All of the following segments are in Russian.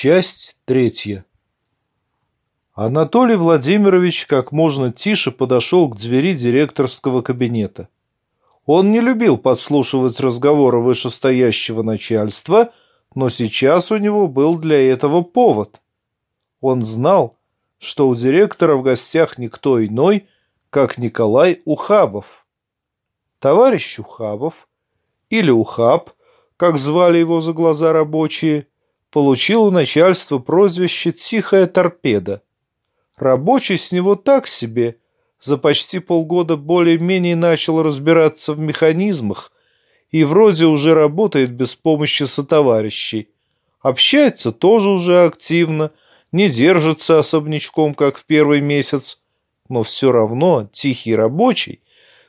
Часть третья. Анатолий Владимирович как можно тише подошел к двери директорского кабинета. Он не любил подслушивать разговоры вышестоящего начальства, но сейчас у него был для этого повод. Он знал, что у директора в гостях никто иной, как Николай Ухабов. Товарищ Ухабов, или Ухаб, как звали его за глаза рабочие, получил у начальства прозвище «Тихая торпеда». Рабочий с него так себе, за почти полгода более-менее начал разбираться в механизмах и вроде уже работает без помощи сотоварищей. Общается тоже уже активно, не держится особнячком, как в первый месяц, но все равно тихий рабочий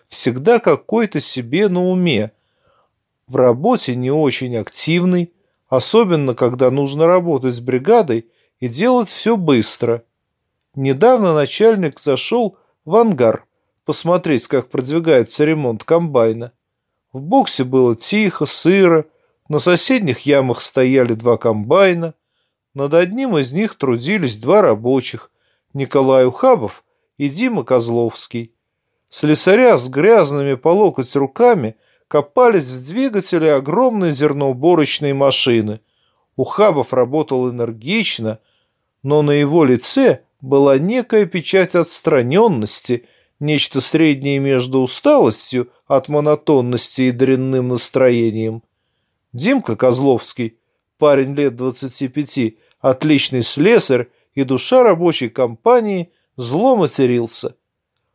всегда какой-то себе на уме. В работе не очень активный, особенно когда нужно работать с бригадой и делать все быстро. Недавно начальник зашел в ангар посмотреть, как продвигается ремонт комбайна. В боксе было тихо, сыро, на соседних ямах стояли два комбайна, над одним из них трудились два рабочих, Николай Ухабов и Дима Козловский. Слесаря с грязными по локоть руками – копались в двигателе огромной зерноуборочной машины. Ухабов работал энергично, но на его лице была некая печать отстраненности, нечто среднее между усталостью от монотонности и дрянным настроением. Димка Козловский, парень лет 25, отличный слесарь и душа рабочей компании, зло матерился.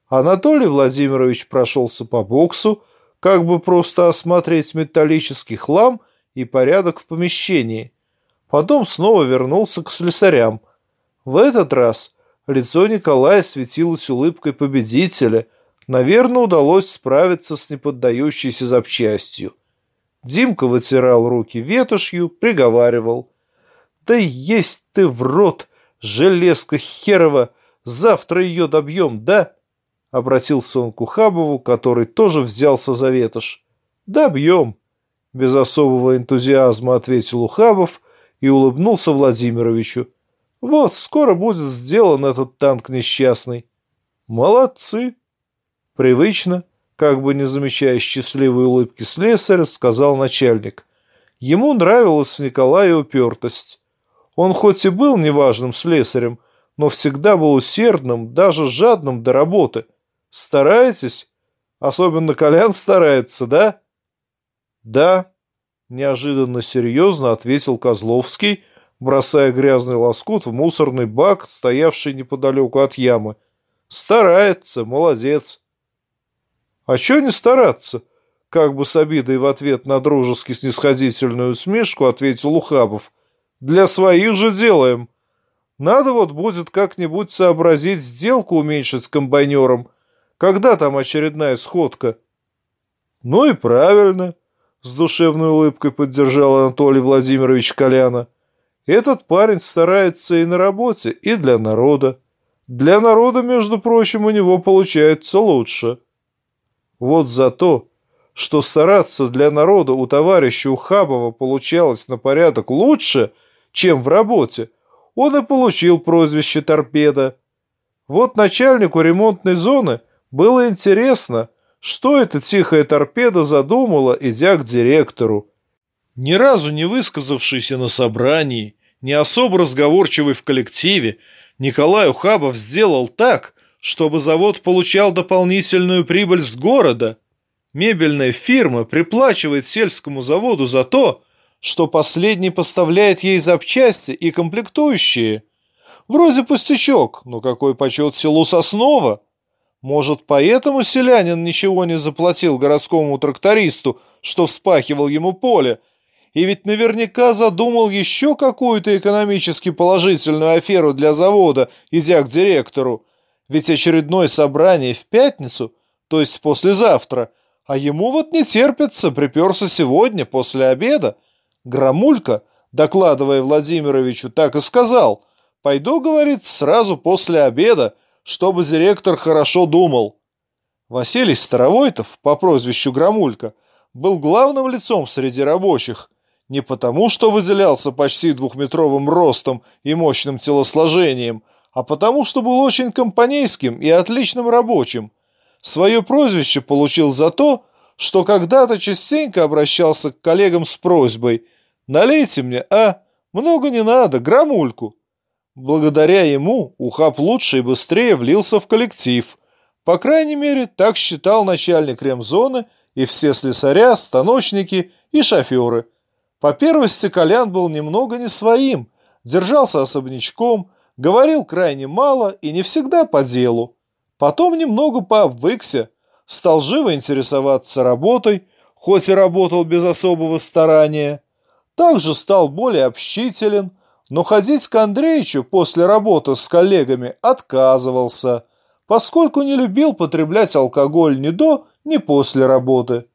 Анатолий Владимирович прошелся по боксу, как бы просто осмотреть металлический хлам и порядок в помещении. Потом снова вернулся к слесарям. В этот раз лицо Николая светилось улыбкой победителя. Наверное, удалось справиться с неподдающейся запчастью. Димка вытирал руки ветошью, приговаривал. «Да есть ты в рот, железка херова! Завтра ее добьем, да?» Обратился он к Ухабову, который тоже взялся за ветошь. «Добьем!» Без особого энтузиазма ответил Ухабов и улыбнулся Владимировичу. «Вот, скоро будет сделан этот танк несчастный». «Молодцы!» Привычно, как бы не замечая счастливой улыбки слесаря, сказал начальник. Ему нравилась в Николае упертость. Он хоть и был неважным слесарем, но всегда был усердным, даже жадным до работы – Стараетесь? Особенно Колян старается, да? Да, неожиданно серьезно ответил Козловский, бросая грязный лоскут в мусорный бак, стоявший неподалеку от ямы. Старается, молодец. А чё не стараться? Как бы с обидой в ответ на дружески снисходительную усмешку ответил Ухабов. Для своих же делаем. Надо вот будет как-нибудь сообразить сделку уменьшить с комбайнером, когда там очередная сходка? Ну и правильно, с душевной улыбкой поддержал Анатолий Владимирович Коляна. Этот парень старается и на работе, и для народа. Для народа, между прочим, у него получается лучше. Вот за то, что стараться для народа у товарища Ухабова получалось на порядок лучше, чем в работе, он и получил прозвище «Торпеда». Вот начальнику ремонтной зоны – было интересно, что эта тихая торпеда задумала, идя к директору. Ни разу не высказавшийся на собрании, не особо разговорчивый в коллективе, Николай Ухабов сделал так, чтобы завод получал дополнительную прибыль с города. Мебельная фирма приплачивает сельскому заводу за то, что последний поставляет ей запчасти и комплектующие. Вроде пустячок, но какой почет селу Соснова. Может, поэтому селянин ничего не заплатил городскому трактористу, что вспахивал ему поле, и ведь наверняка задумал еще какую-то экономически положительную аферу для завода, идя к директору. Ведь очередное собрание в пятницу, то есть послезавтра, а ему вот не терпится, приперся сегодня, после обеда. Громулька, докладывая Владимировичу, так и сказал. «Пойду, — говорит, — сразу после обеда, — чтобы директор хорошо думал. Василий Старовойтов по прозвищу Громулька был главным лицом среди рабочих. не потому, что выделялся почти двухметровым ростом и мощным телосложением, а потому, что был очень компанейским и отличным рабочим. Свое прозвище получил за то, что когда-то частенько обращался к коллегам с просьбой «Налейте мне, а? Много не надо, грамульку». Благодаря ему Ухаб лучше и быстрее влился в коллектив. По крайней мере, так считал начальник ремзоны и все слесаря, станочники и шоферы. По первости Колян был немного не своим, держался особнячком, говорил крайне мало и не всегда по делу. Потом немного пообвыкся, стал живо интересоваться работой, хоть и работал без особого старания. Также стал более общителен, но ходить к Андреичу после работы с коллегами отказывался, поскольку не любил потреблять алкоголь ни до, ни после работы.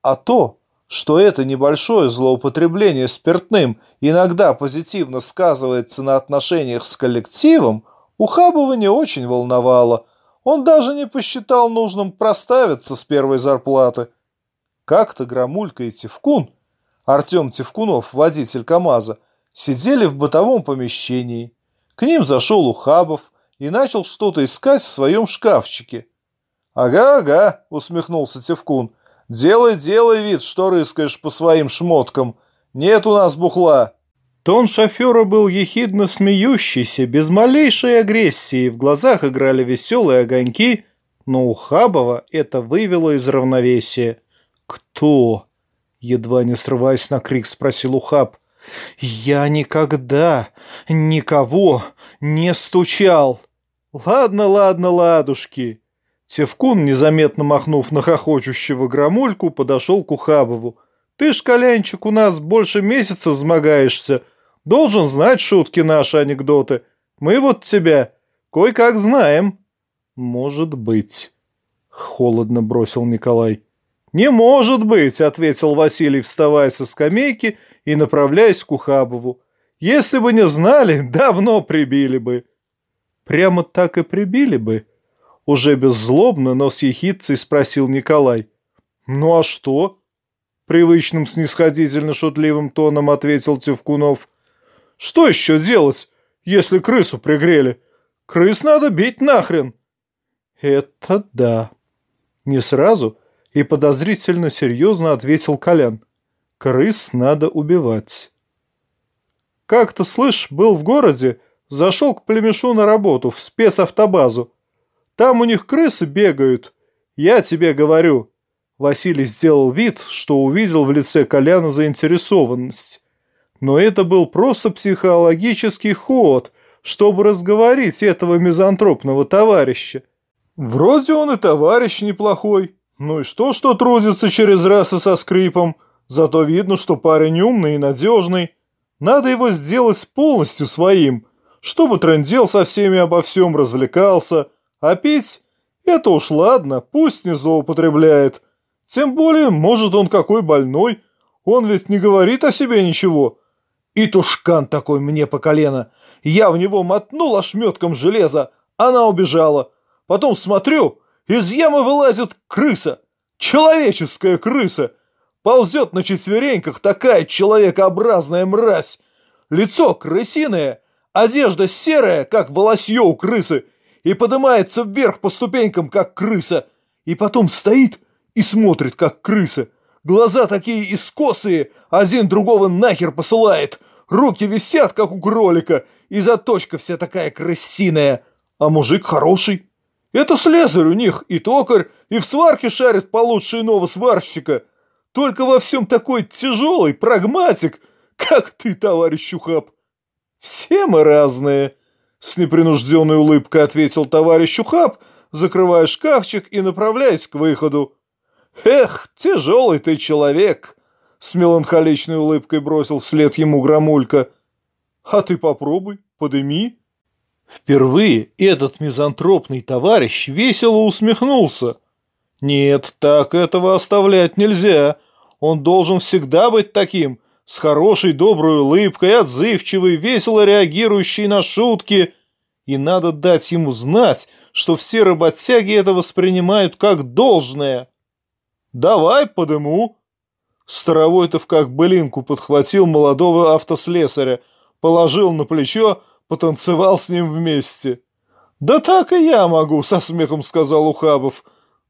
А то, что это небольшое злоупотребление спиртным иногда позитивно сказывается на отношениях с коллективом, Ухабова не очень волновало. Он даже не посчитал нужным проставиться с первой зарплаты. Как-то Громулька и Тевкун, Артем Тевкунов, водитель КамАЗа, сидели в бытовом помещении. К ним зашел Ухабов и начал что-то искать в своем шкафчике. «Ага-ага», — усмехнулся Тевкун, — «делай, делай вид, что рыскаешь по своим шмоткам. Нет у нас бухла». Тон шофера был ехидно смеющийся, без малейшей агрессии, в глазах играли веселые огоньки, но у Хабова это вывело из равновесия. «Кто?» — едва не срываясь на крик, спросил Ухаб. «Я никогда никого не стучал!» «Ладно, ладно, ладушки!» Севкун, незаметно махнув на хохочущего громульку, подошел к Ухабову. «Ты ж, Колянчик, у нас больше месяца взмогаешься. Должен знать шутки наши, анекдоты. Мы вот тебя кое-как знаем». «Может быть», — холодно бросил Николай. «Не может быть», — ответил Василий, вставая со скамейки и направляясь к Ухабову. «Если бы не знали, давно прибили бы». «Прямо так и прибили бы», — уже беззлобно, но с ехидцей спросил Николай. «Ну а что?» — привычным снисходительно-шутливым тоном ответил Тевкунов. «Что еще делать, если крысу пригрели? Крыс надо бить нахрен!» «Это да». Не сразу и подозрительно серьезно ответил Колян. Крыс надо убивать. Как-то, слышь, был в городе, зашел к племешу на работу, в спецавтобазу. Там у них крысы бегают. Я тебе говорю. Василий сделал вид, что увидел в лице Коляна заинтересованность. Но это был просто психологический ход, чтобы разговорить этого мизантропного товарища. Вроде он и товарищ неплохой. Ну и что, что трудится через раз и со скрипом? Зато видно, что парень умный и надежный. Надо его сделать полностью своим, чтобы трендел со всеми обо всем развлекался. А пить? Это уж ладно, пусть не злоупотребляет. Тем более, может, он какой больной. Он ведь не говорит о себе ничего. И тушкан такой мне по колено. Я в него мотнул ошметком железа. Она убежала. Потом смотрю, из ямы вылазит крыса. Человеческая крыса. Ползет на четвереньках такая человекообразная мразь. Лицо крысиное, одежда серая, как волосье у крысы, и поднимается вверх по ступенькам, как крыса, и потом стоит и смотрит, как крыса. Глаза такие искосые, один другого нахер посылает. Руки висят, как у кролика, и заточка вся такая крысиная. А мужик хороший. Это слесарь у них, и токарь, и в сварке шарит получше иного сварщика. Только во всем такой тяжелый, прагматик, как ты, товарищ Ухаб. Все мы разные, с непринужденной улыбкой ответил товарищ Ухаб, закрывая шкафчик и направляясь к выходу. Эх, тяжелый ты человек, с меланхоличной улыбкой бросил вслед ему громулька. А ты попробуй, подыми. Впервые этот мизантропный товарищ весело усмехнулся. Нет, так этого оставлять нельзя. Он должен всегда быть таким, с хорошей доброй улыбкой, отзывчивый, весело реагирующий на шутки. И надо дать ему знать, что все работяги это воспринимают как должное. «Давай подыму». Старовойтов как былинку подхватил молодого автослесаря, положил на плечо, потанцевал с ним вместе. «Да так и я могу», — со смехом сказал Ухабов.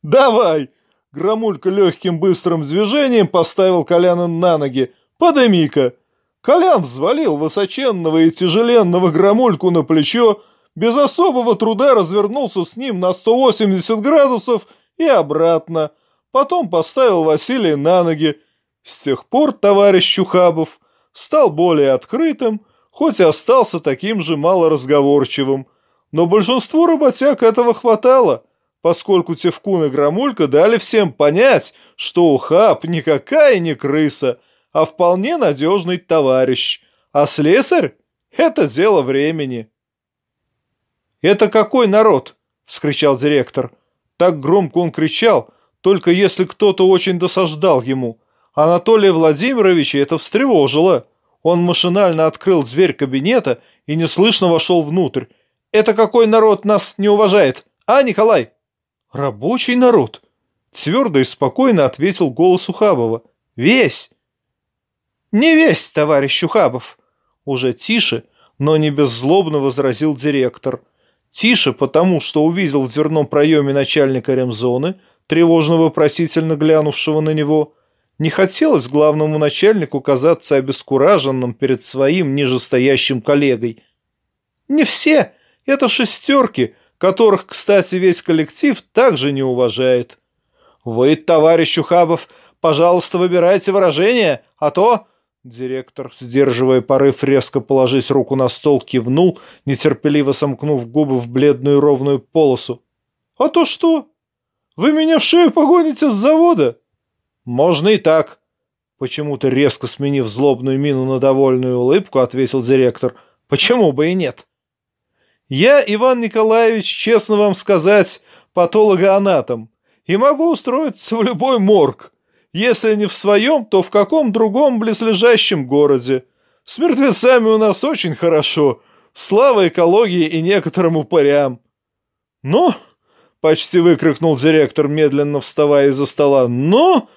«Давай!» Громулька легким быстрым движением поставил Коляна на ноги. «Подыми-ка!» Колян взвалил высоченного и тяжеленного громульку на плечо, без особого труда развернулся с ним на 180 градусов и обратно. Потом поставил Василия на ноги. С тех пор товарищ Чухабов стал более открытым, хоть и остался таким же малоразговорчивым. Но большинству работяг этого хватало, поскольку Тевкун и Громулька дали всем понять, что Ухаб никакая не крыса, а вполне надежный товарищ, а слесарь — это дело времени. «Это какой народ?» — вскричал директор. Так громко он кричал, только если кто-то очень досаждал ему. Анатолия Владимировича это встревожило. Он машинально открыл дверь кабинета и неслышно вошел внутрь. «Это какой народ нас не уважает? А, Николай?» «Рабочий народ», — твердо и спокойно ответил голос Ухабова. «Весь!» «Не весь, товарищ Ухабов!» Уже тише, но не беззлобно возразил директор. Тише, потому что увидел в дверном проеме начальника ремзоны, тревожно-вопросительно глянувшего на него. Не хотелось главному начальнику казаться обескураженным перед своим нижестоящим коллегой. «Не все. Это шестерки, которых, кстати, весь коллектив также не уважает. Вы, товарищ Ухабов, пожалуйста, выбирайте выражение, а то Директор, сдерживая порыв, резко положить руку на стол, кивнул, нетерпеливо сомкнув губы в бледную ровную полосу. «А то что? Вы меня в шею погоните с завода?» «Можно и так», — почему-то резко сменив злобную мину на довольную улыбку, ответил директор. «Почему бы и нет?» «Я, Иван Николаевич, честно вам сказать, патологоанатом, и могу устроиться в любой морг». Если не в своем, то в каком другом близлежащем городе. С мертвецами у нас очень хорошо. Слава экологии и некоторым упырям. Но, почти выкрикнул директор, медленно вставая из-за стола, но...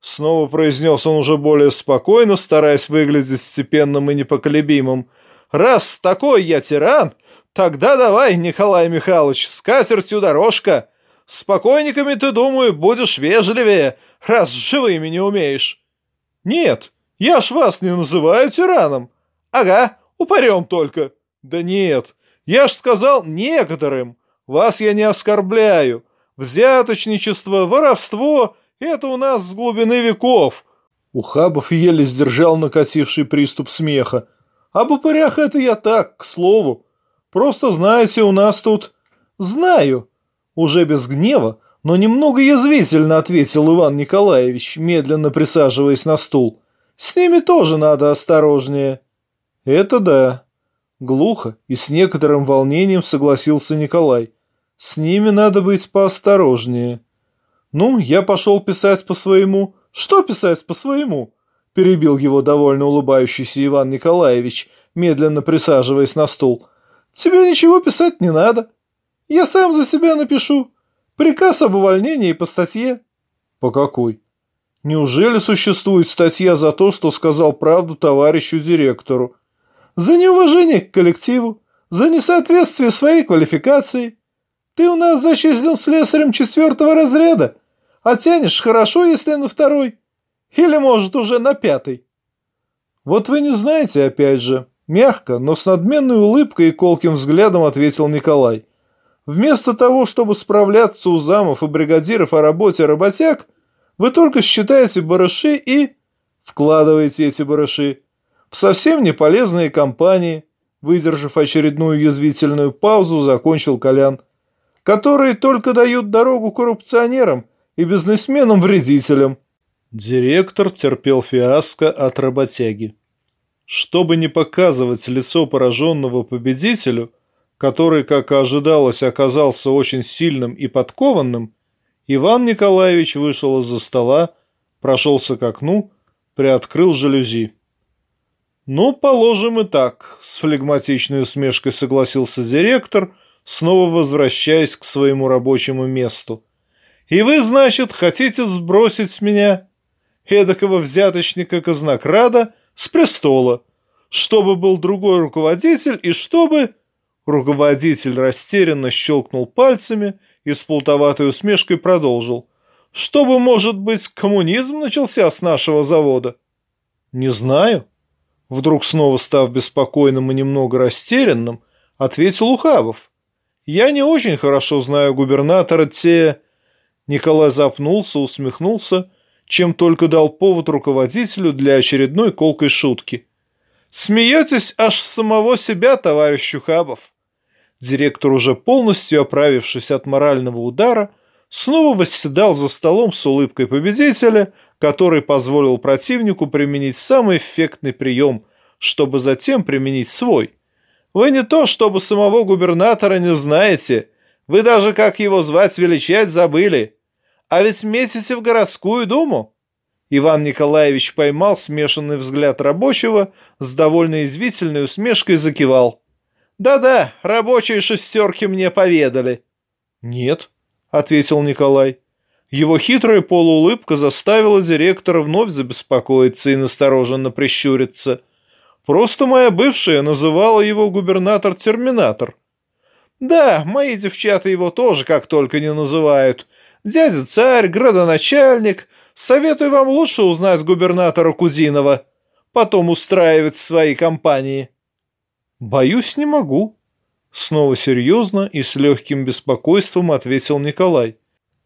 Снова произнес он уже более спокойно, стараясь выглядеть степенным и непоколебимым. «Раз такой я тиран, тогда давай, Николай Михайлович, с катертью дорожка. С покойниками, ты, думаю, будешь вежливее, раз живыми не умеешь. Нет, я ж вас не называю тираном. Ага, упырем только. Да нет, я ж сказал некоторым. Вас я не оскорбляю. Взяточничество, воровство — это у нас с глубины веков. Ухабов еле сдержал накативший приступ смеха. Об упырях это я так, к слову. Просто знаете, у нас тут... Знаю. Уже без гнева, но немного язвительно ответил Иван Николаевич, медленно присаживаясь на стул. С ними тоже надо осторожнее. Это да. Глухо и с некоторым волнением согласился Николай. С ними надо быть поосторожнее. Ну, я пошел писать по своему. Что писать по своему? Перебил его довольно улыбающийся Иван Николаевич, медленно присаживаясь на стул. Тебе ничего писать не надо. Я сам за себя напишу. Приказ об увольнении по статье. По какой? Неужели существует статья за то, что сказал правду товарищу директору? За неуважение к коллективу, за несоответствие своей квалификации. Ты у нас зачислен слесарем четвертого разряда, а тянешь хорошо, если на второй. Или, может, уже на пятый. Вот вы не знаете, опять же. Мягко, но с надменной улыбкой и колким взглядом ответил Николай. Вместо того, чтобы справляться у замов и бригадиров о работе работяг, вы только считаете барыши и вкладываете эти барыши в совсем неполезные компании, выдержав очередную язвительную паузу, закончил Колян, которые только дают дорогу коррупционерам и бизнесменам-вредителям. Директор терпел фиаско от работяги. Чтобы не показывать лицо пораженного победителю, который, как и ожидалось, оказался очень сильным и подкованным, Иван Николаевич вышел из-за стола, прошелся к окну, приоткрыл жалюзи. «Ну, положим и так», — с флегматичной усмешкой согласился директор, снова возвращаясь к своему рабочему месту. «И вы, значит, хотите сбросить с меня эдакого взяточника-казнокрада с престола, чтобы был другой руководитель и чтобы... Руководитель растерянно щелкнул пальцами и с плутоватой усмешкой продолжил. Чтобы, может быть, коммунизм начался с нашего завода? Не знаю. Вдруг снова став беспокойным и немного растерянным, ответил Ухабов. Я не очень хорошо знаю губернатора Те... Николай запнулся, усмехнулся, чем только дал повод руководителю для очередной колкой шутки. «Смеетесь аж с самого себя, товарищ Ухабов!» Директор, уже полностью оправившись от морального удара, снова восседал за столом с улыбкой победителя, который позволил противнику применить самый эффектный прием, чтобы затем применить свой. Вы не то, чтобы самого губернатора не знаете, вы даже как его звать величать забыли. А ведь метите в городскую думу. Иван Николаевич поймал смешанный взгляд рабочего, с довольно извительной усмешкой закивал. «Да-да, рабочие шестерки мне поведали». «Нет», — ответил Николай. Его хитрая полуулыбка заставила директора вновь забеспокоиться и настороженно прищуриться. Просто моя бывшая называла его губернатор-терминатор. Да, мои девчата его тоже как только не называют. Дядя-царь, градоначальник. Советую вам лучше узнать губернатора Кудинова. Потом устраивать свои компании. Боюсь, не могу. Снова серьезно и с легким беспокойством ответил Николай.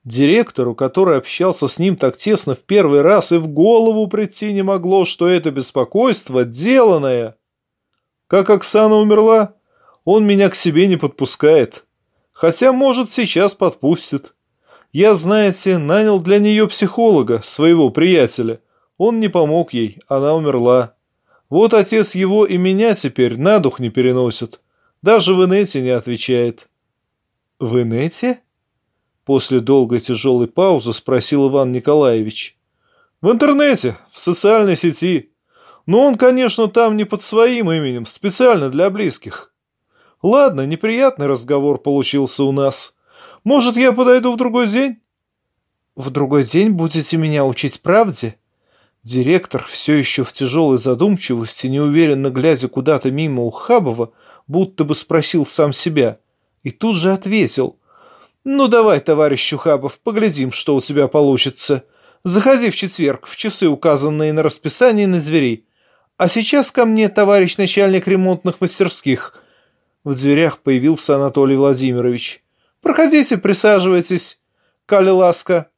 Директору, который общался с ним так тесно в первый раз, и в голову прийти не могло, что это беспокойство деланное. Как Оксана умерла, он меня к себе не подпускает. Хотя, может, сейчас подпустит. Я, знаете, нанял для нее психолога, своего приятеля. Он не помог ей, она умерла. Вот отец его и меня теперь на дух не переносит. Даже в инете не отвечает. В инете? После долгой тяжелой паузы спросил Иван Николаевич. «В интернете, в социальной сети. Но он, конечно, там не под своим именем, специально для близких. Ладно, неприятный разговор получился у нас. Может, я подойду в другой день?» «В другой день будете меня учить правде?» Директор, все еще в тяжелой задумчивости, неуверенно глядя куда-то мимо Ухабова, будто бы спросил сам себя. И тут же ответил – «Ну давай, товарищ Чухабов, поглядим, что у тебя получится. Заходи в четверг, в часы, указанные на расписании на двери. А сейчас ко мне, товарищ начальник ремонтных мастерских». В дверях появился Анатолий Владимирович. «Проходите, присаживайтесь. Кали ласка».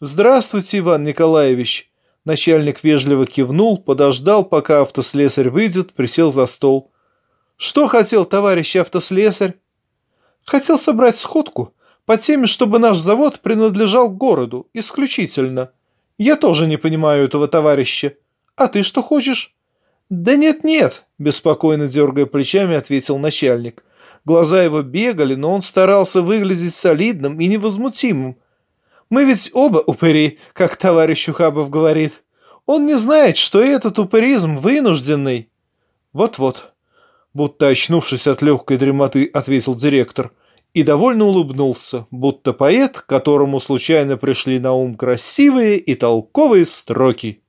«Здравствуйте, Иван Николаевич». Начальник вежливо кивнул, подождал, пока автослесарь выйдет, присел за стол. «Что хотел товарищ автослесарь?» «Хотел собрать сходку по теме, чтобы наш завод принадлежал городу, исключительно. Я тоже не понимаю этого товарища. А ты что хочешь?» «Да нет-нет», – беспокойно дергая плечами, ответил начальник. Глаза его бегали, но он старался выглядеть солидным и невозмутимым. «Мы ведь оба упыри, как товарищ Ухабов говорит. Он не знает, что этот упыризм вынужденный». «Вот-вот», – будто очнувшись от легкой дремоты, ответил директор – и довольно улыбнулся, будто поэт, которому случайно пришли на ум красивые и толковые строки.